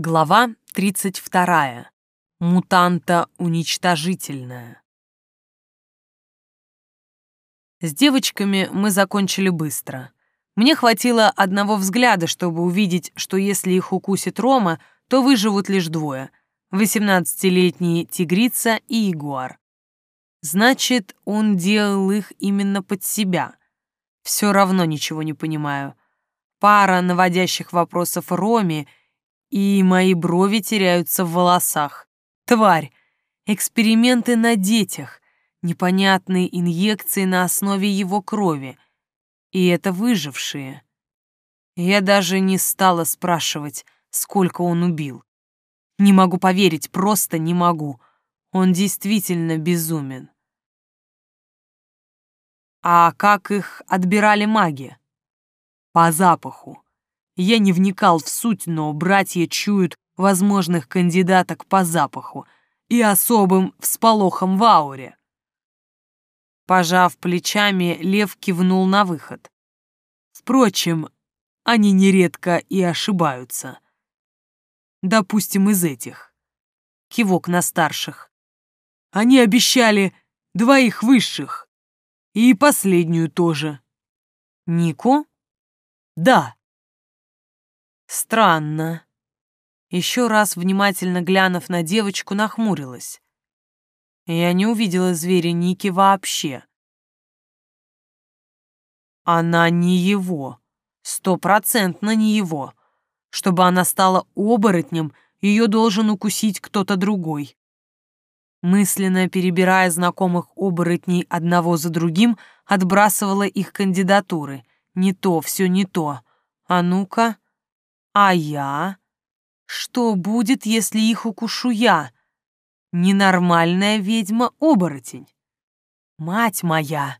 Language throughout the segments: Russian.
Глава 32. Мутанта уничтожительная. С девочками мы закончили быстро. Мне хватило одного взгляда, чтобы увидеть, что если их укусит Рома, то выживут лишь двое — 18-летний тигрица и ягуар. Значит, он делал их именно под себя. Все равно ничего не понимаю. Пара наводящих вопросов Роме — и мои брови теряются в волосах. Тварь! Эксперименты на детях, непонятные инъекции на основе его крови. И это выжившие. Я даже не стала спрашивать, сколько он убил. Не могу поверить, просто не могу. Он действительно безумен. А как их отбирали маги? По запаху. Я не вникал в суть, но братья чуют возможных кандидаток по запаху и особым всполохом в ауре. Пожав плечами, Лев кивнул на выход. Впрочем, они нередко и ошибаются. Допустим, из этих. Кивок на старших. Они обещали двоих высших. И последнюю тоже. Нику? Да. Странно. Еще раз внимательно глянув на девочку, нахмурилась. Я не увидела зверя Ники вообще. Она не его. Стопроцентно не его. Чтобы она стала оборотнем, ее должен укусить кто-то другой. Мысленно перебирая знакомых оборотней одного за другим, отбрасывала их кандидатуры. Не то, все не то. А ну-ка... А я? Что будет, если их укушу я? Ненормальная ведьма-оборотень. Мать моя!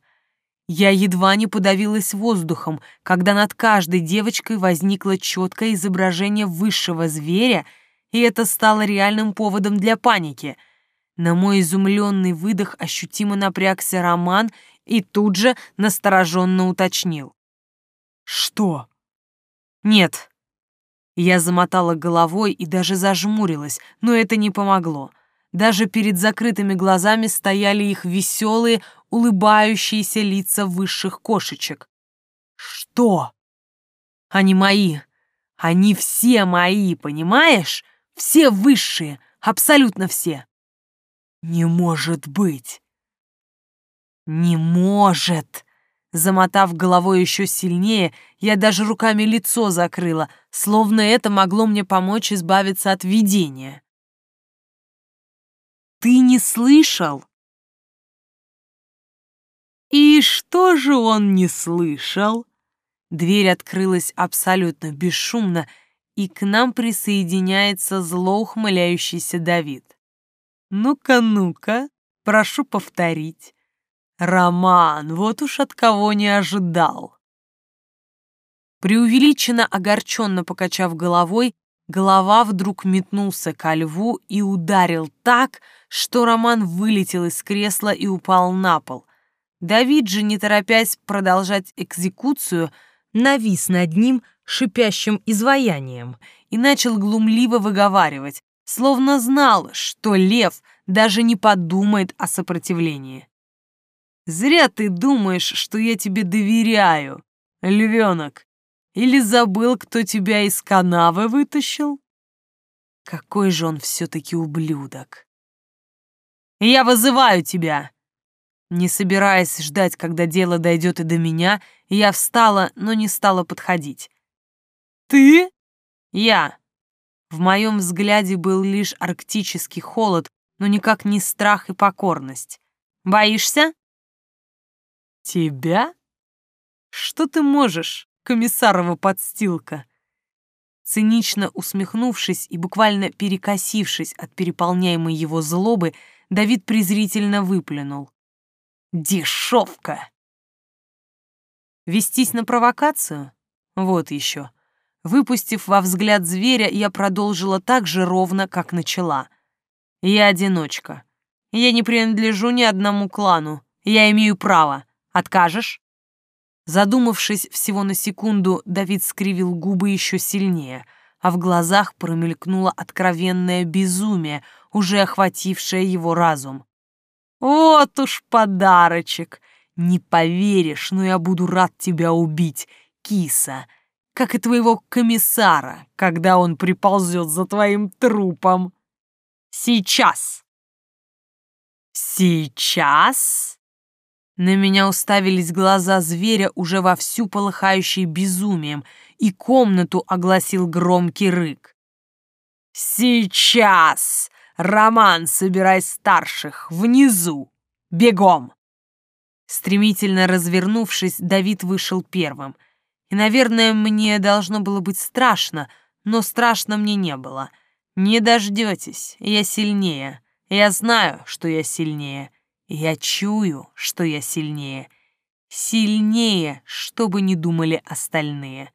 Я едва не подавилась воздухом, когда над каждой девочкой возникло четкое изображение высшего зверя, и это стало реальным поводом для паники. На мой изумленный выдох ощутимо напрягся Роман и тут же настороженно уточнил. «Что?» «Нет, я замотала головой и даже зажмурилась, но это не помогло. Даже перед закрытыми глазами стояли их веселые, улыбающиеся лица высших кошечек. Что? Они мои. Они все мои, понимаешь? Все высшие, абсолютно все. Не может быть. Не может. Замотав головой еще сильнее, я даже руками лицо закрыла, словно это могло мне помочь избавиться от видения. «Ты не слышал?» «И что же он не слышал?» Дверь открылась абсолютно бесшумно, и к нам присоединяется зло ухмыляющийся Давид. «Ну-ка, ну-ка, прошу повторить. Роман, вот уж от кого не ожидал. Преувеличенно огорченно покачав головой, голова вдруг метнулся ко льву и ударил так, что Роман вылетел из кресла и упал на пол. Давид же, не торопясь продолжать экзекуцию, навис над ним шипящим изваянием и начал глумливо выговаривать, словно знал, что лев даже не подумает о сопротивлении. Зря ты думаешь, что я тебе доверяю, львенок. Или забыл, кто тебя из канавы вытащил? Какой же он все-таки ублюдок. Я вызываю тебя. Не собираясь ждать, когда дело дойдет и до меня, я встала, но не стала подходить. Ты? Я. В моем взгляде был лишь арктический холод, но никак не страх и покорность. Боишься? «Тебя? Что ты можешь, комиссарова подстилка?» Цинично усмехнувшись и буквально перекосившись от переполняемой его злобы, Давид презрительно выплюнул. «Дешевка!» Вестись на провокацию? Вот еще. Выпустив во взгляд зверя, я продолжила так же ровно, как начала. Я одиночка. Я не принадлежу ни одному клану. Я имею право. Откажешь?» Задумавшись всего на секунду, Давид скривил губы еще сильнее, а в глазах промелькнуло откровенное безумие, уже охватившее его разум. «Вот уж подарочек! Не поверишь, но я буду рад тебя убить, киса, как и твоего комиссара, когда он приползет за твоим трупом. Сейчас!» «Сейчас?» На меня уставились глаза зверя, уже вовсю полыхающие безумием, и комнату огласил громкий рык. «Сейчас! Роман, собирай старших! Внизу! Бегом!» Стремительно развернувшись, Давид вышел первым. И, наверное, мне должно было быть страшно, но страшно мне не было. Не дождетесь, я сильнее. Я знаю, что я сильнее. Я чую, что я сильнее. Сильнее, что бы ни думали остальные.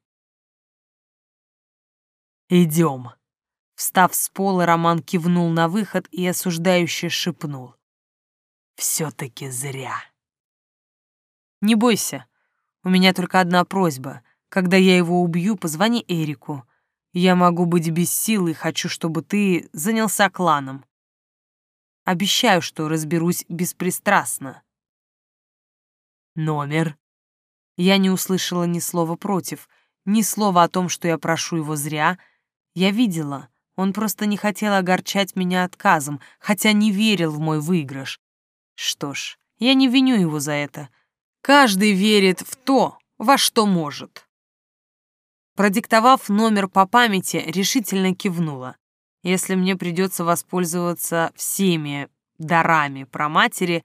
«Идем». Встав с пола, Роман кивнул на выход и осуждающе шепнул. «Все-таки зря». «Не бойся. У меня только одна просьба. Когда я его убью, позвони Эрику. Я могу быть без сил и хочу, чтобы ты занялся кланом. Обещаю, что разберусь беспристрастно. Номер. Я не услышала ни слова против, ни слова о том, что я прошу его зря. Я видела, он просто не хотел огорчать меня отказом, хотя не верил в мой выигрыш. Что ж, я не виню его за это. Каждый верит в то, во что может. Продиктовав номер по памяти, решительно кивнула. Если мне придется воспользоваться всеми дарами про матери,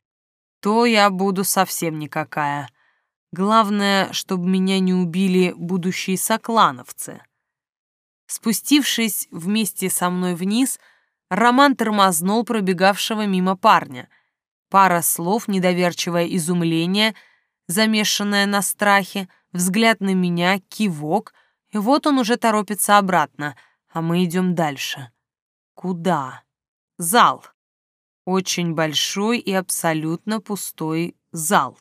то я буду совсем никакая. Главное, чтобы меня не убили будущие соклановцы. Спустившись вместе со мной вниз, Роман тормознул пробегавшего мимо парня. Пара слов, недоверчивое изумление, замешанное на страхе, взгляд на меня, кивок, и вот он уже торопится обратно, а мы идем дальше. Куда? Зал. Очень большой и абсолютно пустой зал.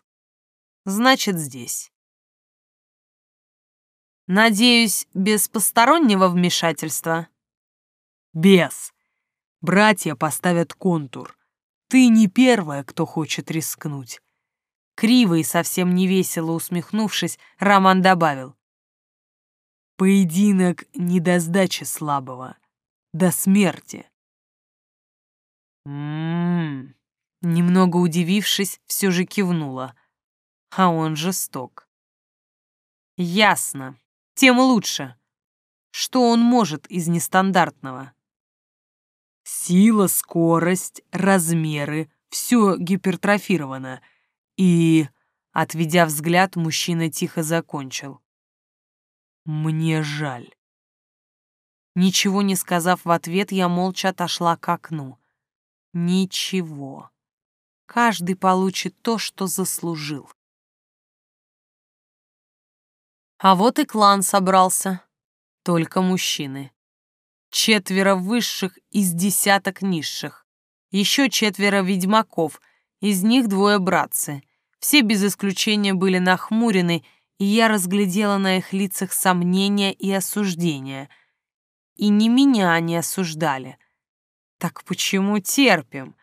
Значит, здесь. Надеюсь, без постороннего вмешательства? Без. Братья поставят контур. Ты не первая, кто хочет рискнуть. Криво и совсем невесело усмехнувшись, Роман добавил. Поединок не до сдачи слабого до смерти. Ммм, немного удивившись, все же кивнула. А он жесток. Ясно, тем лучше. Что он может из нестандартного? Сила, скорость, размеры — все гипертрофировано. И, отведя взгляд, мужчина тихо закончил. Мне жаль. Ничего не сказав в ответ, я молча отошла к окну. Ничего. Каждый получит то, что заслужил. А вот и клан собрался. Только мужчины. Четверо высших из десяток низших. Еще четверо ведьмаков, из них двое братцы. Все без исключения были нахмурены, и я разглядела на их лицах сомнения и осуждения — и ни меня не осуждали. Так почему терпим?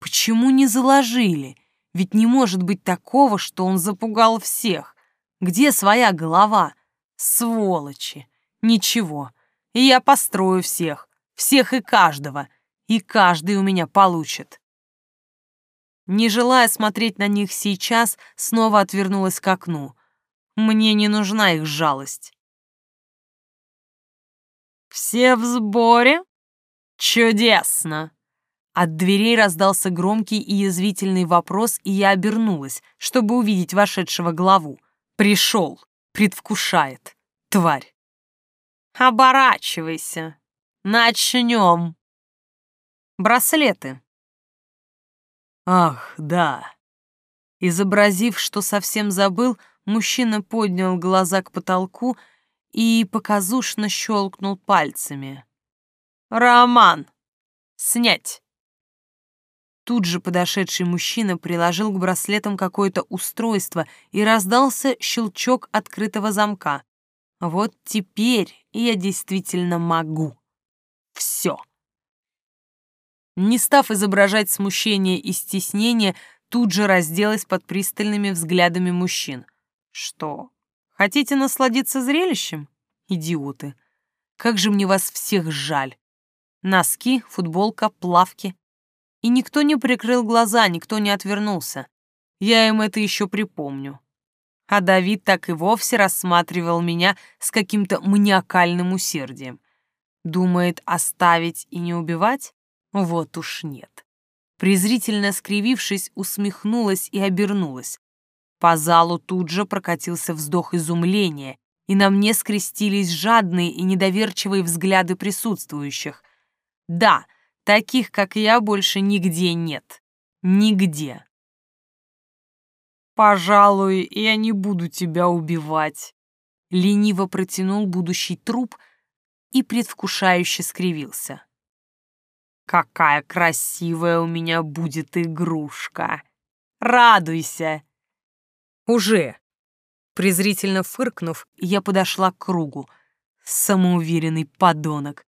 Почему не заложили? Ведь не может быть такого, что он запугал всех. Где своя голова? Сволочи. Ничего. И я построю всех. Всех и каждого. И каждый у меня получит. Не желая смотреть на них сейчас, снова отвернулась к окну. Мне не нужна их жалость. «Все в сборе? Чудесно!» От дверей раздался громкий и язвительный вопрос, и я обернулась, чтобы увидеть вошедшего главу. Пришел, предвкушает. Тварь. «Оборачивайся. Начнем!» «Браслеты». «Ах, да». Изобразив, что совсем забыл, мужчина поднял глаза к потолку и показушно щелкнул пальцами. «Роман! Снять!» Тут же подошедший мужчина приложил к браслетам какое-то устройство и раздался щелчок открытого замка. Вот теперь я действительно могу. Все. Не став изображать смущение и стеснение, тут же разделась под пристальными взглядами мужчин. Что, хотите насладиться зрелищем? Идиоты. Как же мне вас всех жаль. Носки, футболка, плавки. И никто не прикрыл глаза, никто не отвернулся. Я им это еще припомню а Давид так и вовсе рассматривал меня с каким-то маниакальным усердием. Думает, оставить и не убивать? Вот уж нет. Презрительно скривившись, усмехнулась и обернулась. По залу тут же прокатился вздох изумления, и на мне скрестились жадные и недоверчивые взгляды присутствующих. Да, таких, как я, больше нигде нет. Нигде. «Пожалуй, я не буду тебя убивать», — лениво протянул будущий труп и предвкушающе скривился. «Какая красивая у меня будет игрушка! Радуйся!» «Уже!» Презрительно фыркнув, я подошла к кругу. Самоуверенный подонок.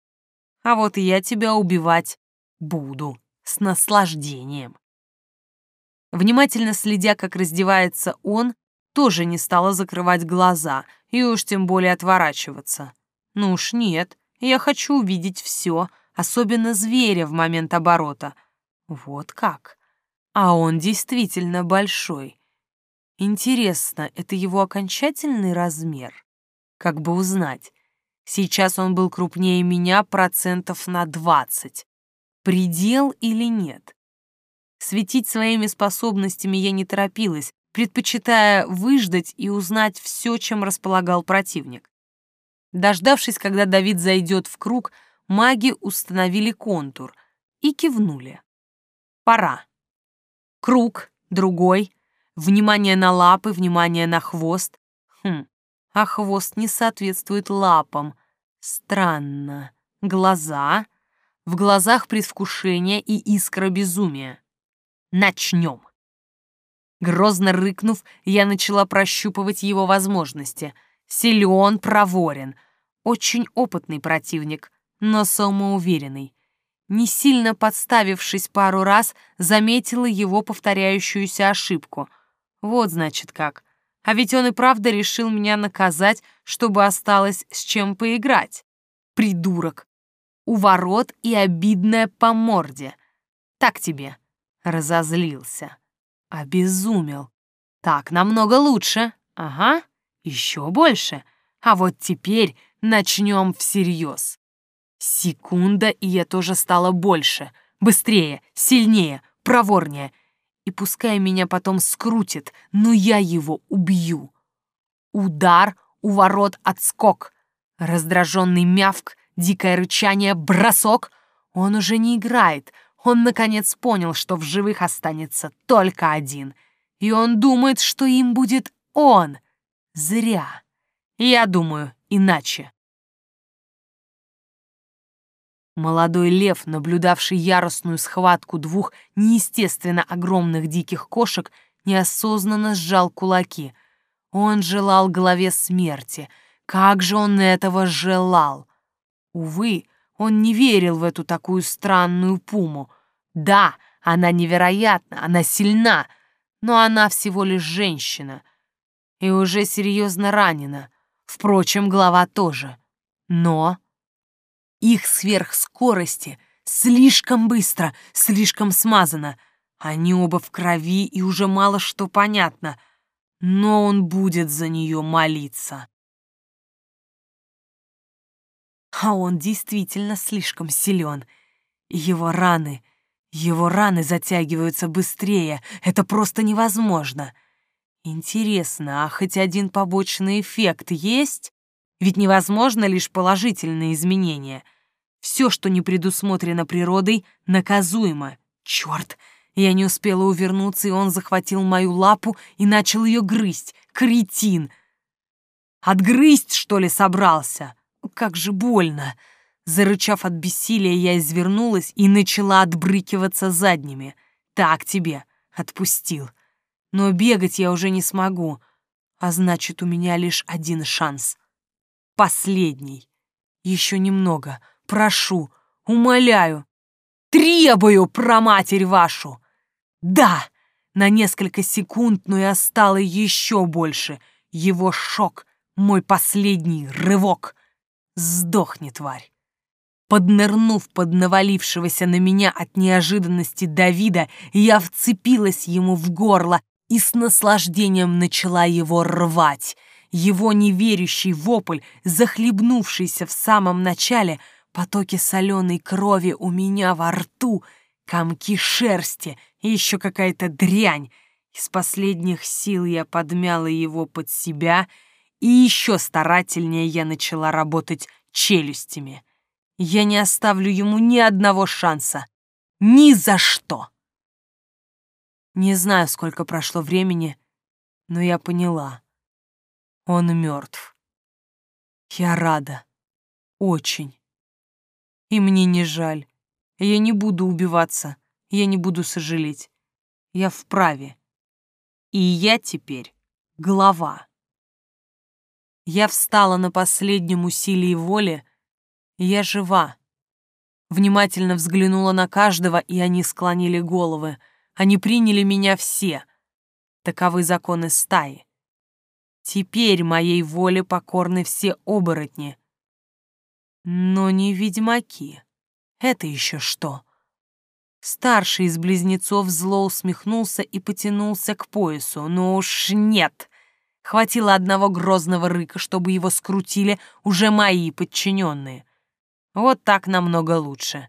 А вот я тебя убивать буду с наслаждением. Внимательно следя, как раздевается он, тоже не стала закрывать глаза и уж тем более отворачиваться. Ну уж нет, я хочу увидеть все, особенно зверя в момент оборота. Вот как. А он действительно большой. Интересно, это его окончательный размер? Как бы узнать. Сейчас он был крупнее меня процентов на двадцать. Предел или нет? Светить своими способностями я не торопилась, предпочитая выждать и узнать все, чем располагал противник. Дождавшись, когда Давид зайдет в круг, маги установили контур и кивнули. Пора. Круг, другой, внимание на лапы, внимание на хвост. Хм, а хвост не соответствует лапам. Странно. Глаза. В глазах предвкушение и искра безумия. Начнем. Грозно рыкнув, я начала прощупывать его возможности. Силен, проворен. Очень опытный противник, но самоуверенный. Не сильно подставившись пару раз, заметила его повторяющуюся ошибку. Вот значит как. А ведь он и правда решил меня наказать, чтобы осталось с чем поиграть. Придурок. У ворот и обидная по морде. Так тебе. Разозлился. Обезумел. Так намного лучше. Ага, еще больше. А вот теперь начнем всерьез. Секунда, и я тоже стала больше. Быстрее, сильнее, проворнее. И пускай меня потом скрутит, но я его убью. Удар, у ворот отскок. Раздраженный мявк, дикое рычание, бросок. Он уже не играет — он наконец понял, что в живых останется только один. И он думает, что им будет он. Зря. Я думаю, иначе. Молодой лев, наблюдавший яростную схватку двух неестественно огромных диких кошек, неосознанно сжал кулаки. Он желал голове смерти. Как же он этого желал! Увы, он не верил в эту такую странную пуму. Да, она невероятна, она сильна, но она всего лишь женщина. И уже серьезно ранена. Впрочем, голова тоже. Но их сверхскорости слишком быстро, слишком смазано. Они оба в крови, и уже мало что понятно. Но он будет за нее молиться. А он действительно слишком силен. Его раны — его раны затягиваются быстрее, это просто невозможно. Интересно, а хоть один побочный эффект есть? Ведь невозможно лишь положительные изменения. Все, что не предусмотрено природой, наказуемо. Черт! Я не успела увернуться, и он захватил мою лапу и начал ее грызть. Кретин! Отгрызть, что ли, собрался? Как же больно! Зарычав от бессилия, я извернулась и начала отбрыкиваться задними. «Так тебе!» — отпустил. «Но бегать я уже не смогу, а значит, у меня лишь один шанс. Последний. Еще немного. Прошу, умоляю. Требую, проматерь вашу. Да, на несколько секунд, но я стала еще больше. Его шок, мой последний рывок. Сдохни, тварь. Поднырнув под навалившегося на меня от неожиданности Давида, я вцепилась ему в горло и с наслаждением начала его рвать. Его неверящий вопль, захлебнувшийся в самом начале, потоки соленой крови у меня во рту, комки шерсти и еще какая-то дрянь. Из последних сил я подмяла его под себя, и еще старательнее я начала работать челюстями. Я не оставлю ему ни одного шанса. Ни за что. Не знаю, сколько прошло времени, но я поняла. Он мертв. Я рада. Очень. И мне не жаль. Я не буду убиваться. Я не буду сожалеть. Я вправе. И я теперь глава. Я встала на последнем усилии воли. Я жива. Внимательно взглянула на каждого, и они склонили головы — они приняли меня все. Таковы законы стаи. Теперь моей воле покорны все оборотни. Но не ведьмаки. Это еще что? Старший из близнецов зло усмехнулся и потянулся к поясу. Но уж нет. Хватило одного грозного рыка, чтобы его скрутили уже мои подчиненные. Вот так намного лучше.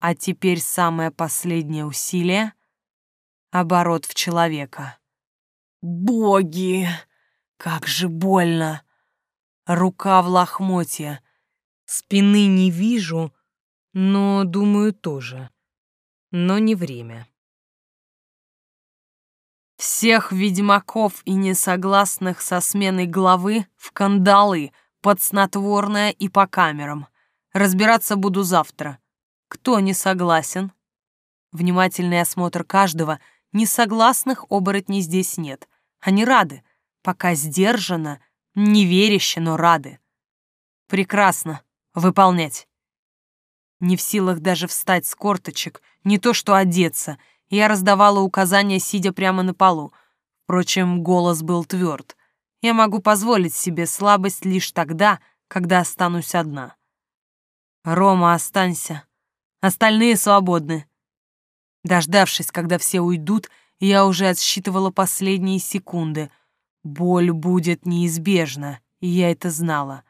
А теперь самое последнее усилие — оборот в человека. Боги! Как же больно! Рука в лохмотье. Спины не вижу, но, думаю, тоже. Но не время. Всех ведьмаков и несогласных со сменой главы в кандалы, под снотворное и по камерам. Разбираться буду завтра. Кто не согласен? Внимательный осмотр каждого. Несогласных оборотней здесь нет. Они рады. Пока сдержанно, неверяще, но рады. Прекрасно. Выполнять. Не в силах даже встать с корточек, не то что одеться. Я раздавала указания, сидя прямо на полу. Впрочем, голос был тверд. Я могу позволить себе слабость лишь тогда, когда останусь одна. «Рома, останься. Остальные свободны. Дождавшись, когда все уйдут, я уже отсчитывала последние секунды. Боль будет неизбежна, и я это знала.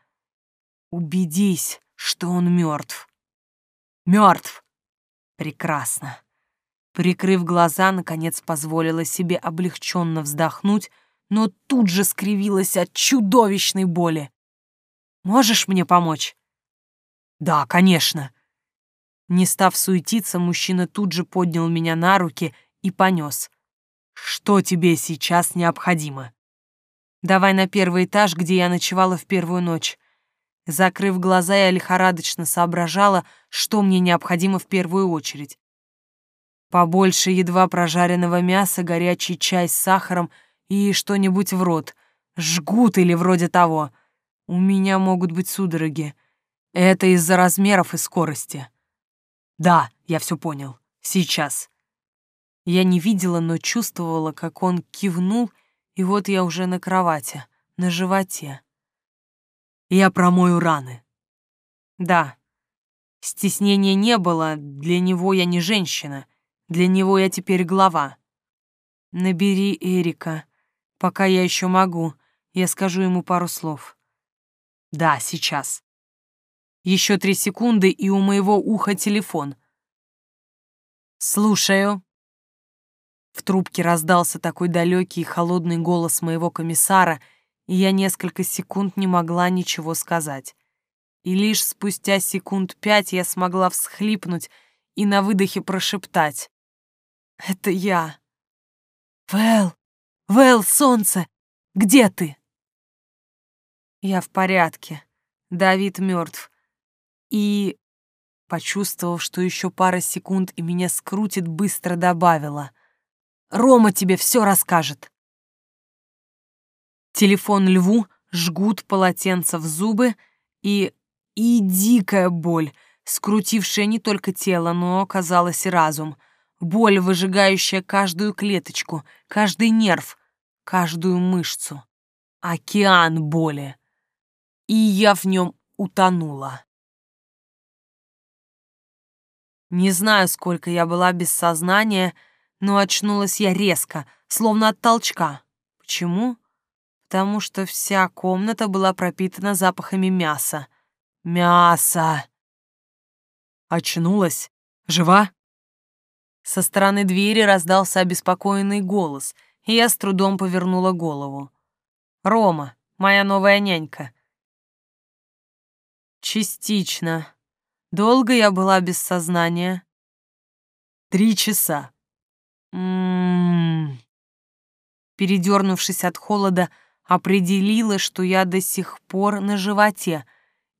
Убедись, что он мертв. Мертв! Прекрасно. Прикрыв глаза, наконец позволила себе облегченно вздохнуть, но тут же скривилась от чудовищной боли. «Можешь мне помочь?» «Да, конечно», не став суетиться, мужчина тут же поднял меня на руки и понес. «Что тебе сейчас необходимо?» «Давай на первый этаж, где я ночевала в первую ночь». Закрыв глаза, я лихорадочно соображала, что мне необходимо в первую очередь. Побольше едва прожаренного мяса, горячий чай с сахаром и что-нибудь в рот. Жгут или вроде того. У меня могут быть судороги. Это из-за размеров и скорости. Да, я все понял. Сейчас. Я не видела, но чувствовала, как он кивнул, и вот я уже на кровати, на животе. Я промою раны. Да. Стеснения не было, для него я не женщина, для него я теперь глава. Набери Эрика, пока я еще могу, я скажу ему пару слов. Да, сейчас. Еще три секунды, и у моего уха телефон. «Слушаю». В трубке раздался такой далекий и холодный голос моего комиссара, и я несколько секунд не могла ничего сказать. И лишь спустя секунд пять я смогла всхлипнуть и на выдохе прошептать. «Это я». «Вэл! Вэл, солнце! Где ты?» «Я в порядке. Давид мертв. И... Почувствовав, что еще пара секунд и меня скрутит, быстро добавила. «Рома тебе все расскажет». Телефон Льву жгут полотенца в зубы и... и дикая боль, скрутившая не только тело, но, казалось, и разум. Боль, выжигающая каждую клеточку, каждый нерв, каждую мышцу. Океан боли. И я в нем утонула. Не знаю, сколько я была без сознания, но очнулась я резко, словно от толчка. Почему? Потому что вся комната была пропитана запахами мяса. Мясо! Очнулась? Жива? Со стороны двери раздался обеспокоенный голос, и я с трудом повернула голову. «Рома, моя новая нянька». «Частично. Долго я была без сознания?» «Три часа». «М-м-м...» Передернувшись от холода, определила, что я до сих пор на животе,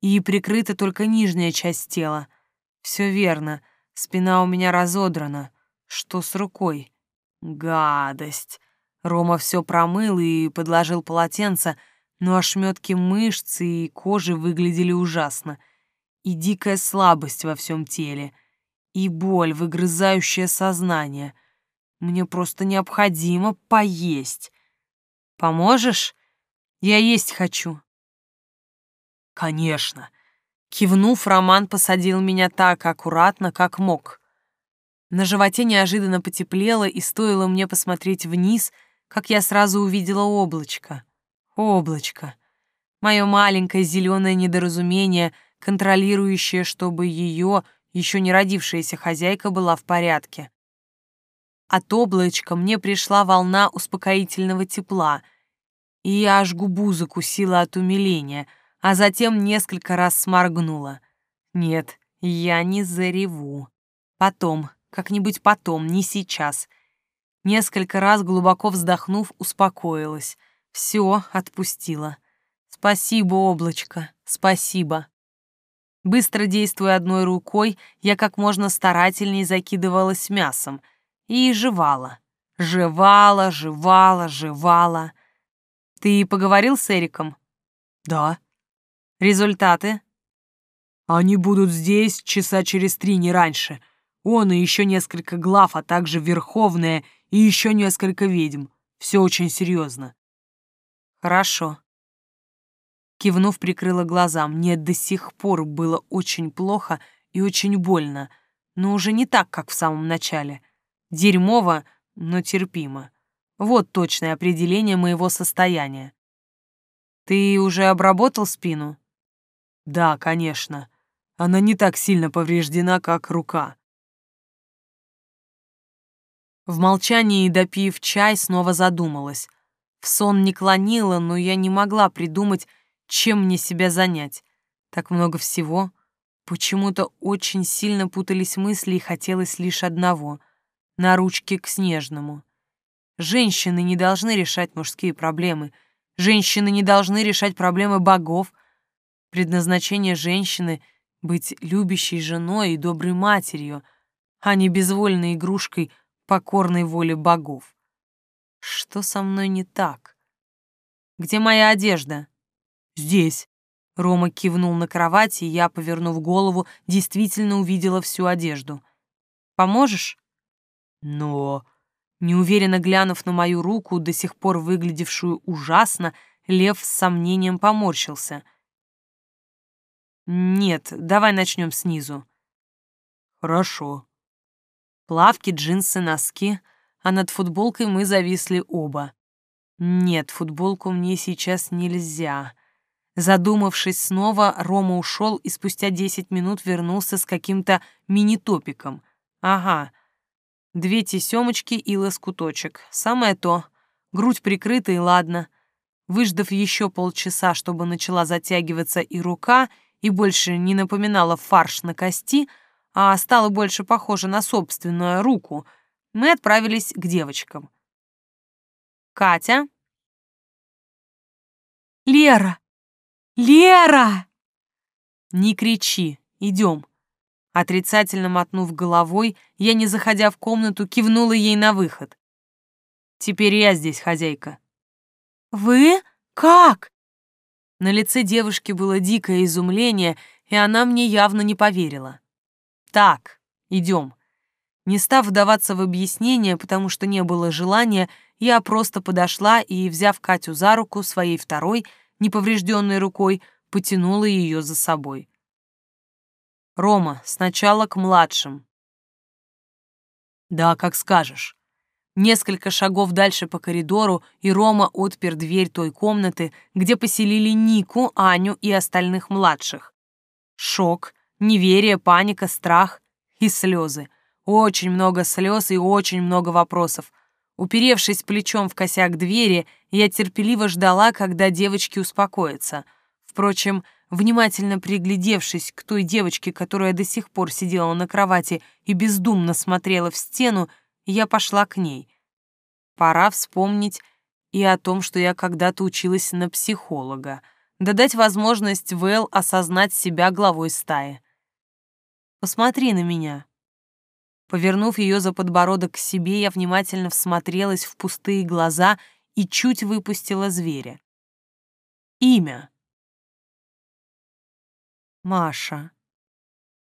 и прикрыта только нижняя часть тела — все верно, спина у меня разодрана. Что с рукой? Гадость. Рома все промыл и подложил полотенце, но ошметки мышц и кожи выглядели ужасно. И дикая слабость во всем теле, и боль, выгрызающая сознание. Мне просто необходимо поесть. Поможешь? Я есть хочу. Конечно. Кивнув, Роман посадил меня так аккуратно, как мог. На животе неожиданно потеплело, и стоило мне посмотреть вниз, как я сразу увидела облачко. Облачко. Мое маленькое зеленое недоразумение, контролирующее, чтобы ее, еще не родившаяся хозяйка, была в порядке. От облачка мне пришла волна успокоительного тепла, и я аж губу закусила от умиления — а затем несколько раз сморгнула. Нет, я не зареву. Потом, как-нибудь потом, не сейчас. Несколько раз глубоко вздохнув, успокоилась. Все, отпустила. Спасибо, облачко, спасибо. Быстро действуя одной рукой, я как можно старательней закидывалась мясом и жевала. Жевала, жевала, жевала. Ты поговорил с Эриком? Да. Результаты? Они будут здесь часа через три, не раньше. Он и еще несколько глав, а также Верховная и еще несколько ведьм. Все очень серьезно. Хорошо. Кивнув, прикрыла глаза. Мне до сих пор было очень плохо и очень больно, но уже не так, как в самом начале. Дерьмово, но терпимо. Вот точное определение моего состояния. Ты уже обработал спину? Да, конечно. Она не так сильно повреждена, как рука. В молчании, допив чай, снова задумалась. В сон не клонила, но я не могла придумать, чем мне себя занять. Так много всего. Почему-то очень сильно путались мысли и хотелось лишь одного — на ручке к Снежному. Женщины не должны решать мужские проблемы. Женщины не должны решать проблемы богов, Предназначение женщины — быть любящей женой и доброй матерью, а не безвольной игрушкой покорной воле богов. Что со мной не так? Где моя одежда? Здесь. Рома кивнул на кровати, и я, повернув голову, действительно увидела всю одежду. Поможешь? Но... Неуверенно глянув на мою руку, до сих пор выглядевшую ужасно, Лев с сомнением поморщился. Нет, давай начнем снизу. Хорошо. Плавки, джинсы, носки, а над футболкой мы зависли оба. Нет, футболку мне сейчас нельзя. Задумавшись снова, Рома ушел и спустя десять минут вернулся с каким-то мини-топиком. Ага, две тесемочки и лоскуточек. Самое то. Грудь прикрыта и ладно. Выждав еще полчаса, чтобы начала затягиваться и рука, и больше не напоминала фарш на кости, а стала больше похожа на собственную руку, мы отправились к девочкам. «Катя?» «Лера! Лера!» «Не кричи, идем». Отрицательно мотнув головой, я, не заходя в комнату, кивнула ей на выход. «Теперь я здесь хозяйка». «Вы? Как?» На лице девушки было дикое изумление, и она мне явно не поверила. «Так, идем». Не став вдаваться в объяснение, потому что не было желания, я просто подошла и, взяв Катю за руку своей второй, неповрежденной рукой, потянула ее за собой. «Рома, сначала к младшим». «Да, как скажешь». Несколько шагов дальше по коридору, и Рома отпер дверь той комнаты, где поселили Нику, Аню и остальных младших. Шок, неверие, паника, страх и слезы. Очень много слез и очень много вопросов. Уперевшись плечом в косяк двери, я терпеливо ждала, когда девочки успокоятся. Впрочем, внимательно приглядевшись к той девочке, которая до сих пор сидела на кровати и бездумно смотрела в стену, я пошла к ней. Пора вспомнить и о том, что я когда-то училась на психолога, да дать возможность Вэл осознать себя главой стаи. «Посмотри на меня». Повернув ее за подбородок к себе, я внимательно всмотрелась в пустые глаза и чуть выпустила зверя. Имя. Маша.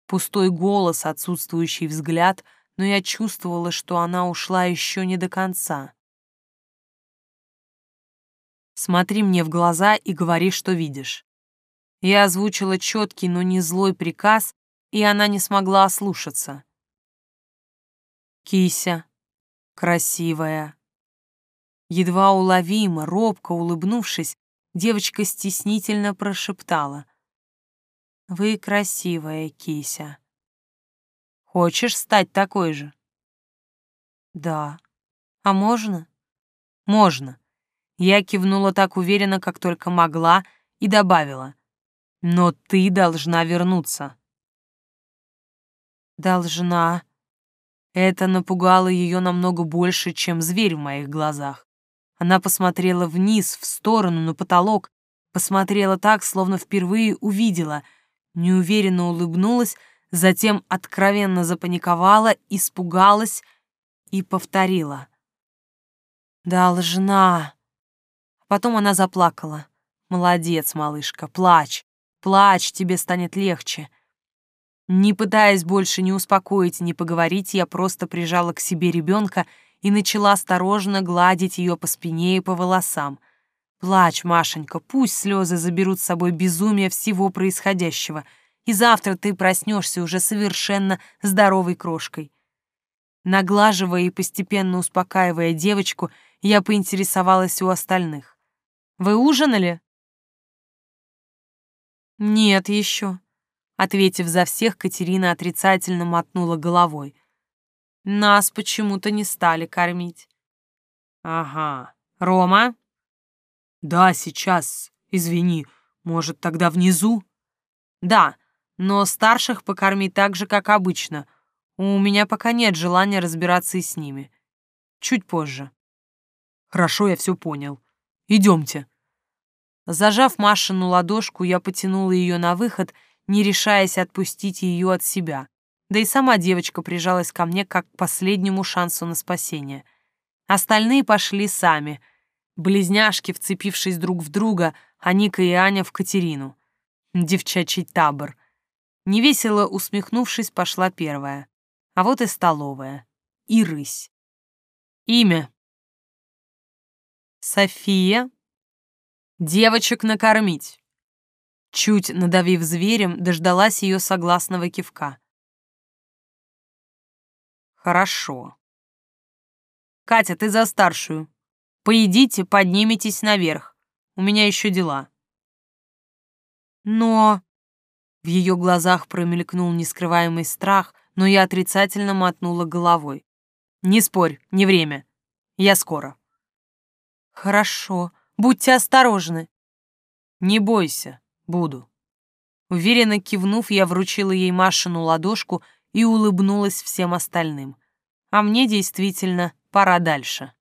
Пустой голос, отсутствующий взгляд — но я чувствовала, что она ушла еще не до конца. «Смотри мне в глаза и говори, что видишь». Я озвучила четкий, но не злой приказ, и она не смогла ослушаться. Кися, красивая. Едва уловимо, робко улыбнувшись, девочка стеснительно прошептала. «Вы красивая, Кися». Хочешь стать такой же? Да. А можно? Можно. Я кивнула так уверенно, как только могла, и добавила. Но ты должна вернуться. Должна. Это напугало ее намного больше, чем зверь в моих глазах. Она посмотрела вниз, в сторону, на потолок, посмотрела так, словно впервые увидела, неуверенно улыбнулась, затем откровенно запаниковала, испугалась и повторила. «Должна». Потом она заплакала. «Молодец, малышка, плачь, плачь, тебе станет легче». Не пытаясь больше не успокоить, не поговорить, я просто прижала к себе ребенка и начала осторожно гладить ее по спине и по волосам. «Плачь, Машенька, пусть слезы заберут с собой безумие всего происходящего», и завтра ты проснешься уже совершенно здоровой крошкой. Наглаживая и постепенно успокаивая девочку, я поинтересовалась у остальных. «Вы ужинали?» «Нет еще», — ответив за всех, Катерина отрицательно мотнула головой. «Нас почему-то не стали кормить». «Ага. Рома?» «Да, сейчас. Извини. Может, тогда внизу?» «Да, но старших покорми так же, как обычно. У меня пока нет желания разбираться и с ними. Чуть позже. Хорошо, я все понял. Идемте. Зажав Машину ладошку, я потянула ее на выход, не решаясь отпустить ее от себя. Да и сама девочка прижалась ко мне как к последнему шансу на спасение. Остальные пошли сами. Близняшки, вцепившись друг в друга, а Ника и Аня в Катерину. Девчачий табор. Невесело усмехнувшись, пошла первая. А вот и столовая. И рысь. Имя. София. Девочек накормить. Чуть надавив зверем, дождалась ее согласного кивка. Хорошо. Катя, ты за старшую. Поедите, подниметесь наверх. У меня еще дела. Но... В ее глазах промелькнул нескрываемый страх, но я отрицательно мотнула головой. «Не спорь, не время. Я скоро». «Хорошо. Будьте осторожны». «Не бойся, буду». Уверенно кивнув, я вручила ей Машину ладошку и улыбнулась всем остальным. А мне действительно пора дальше.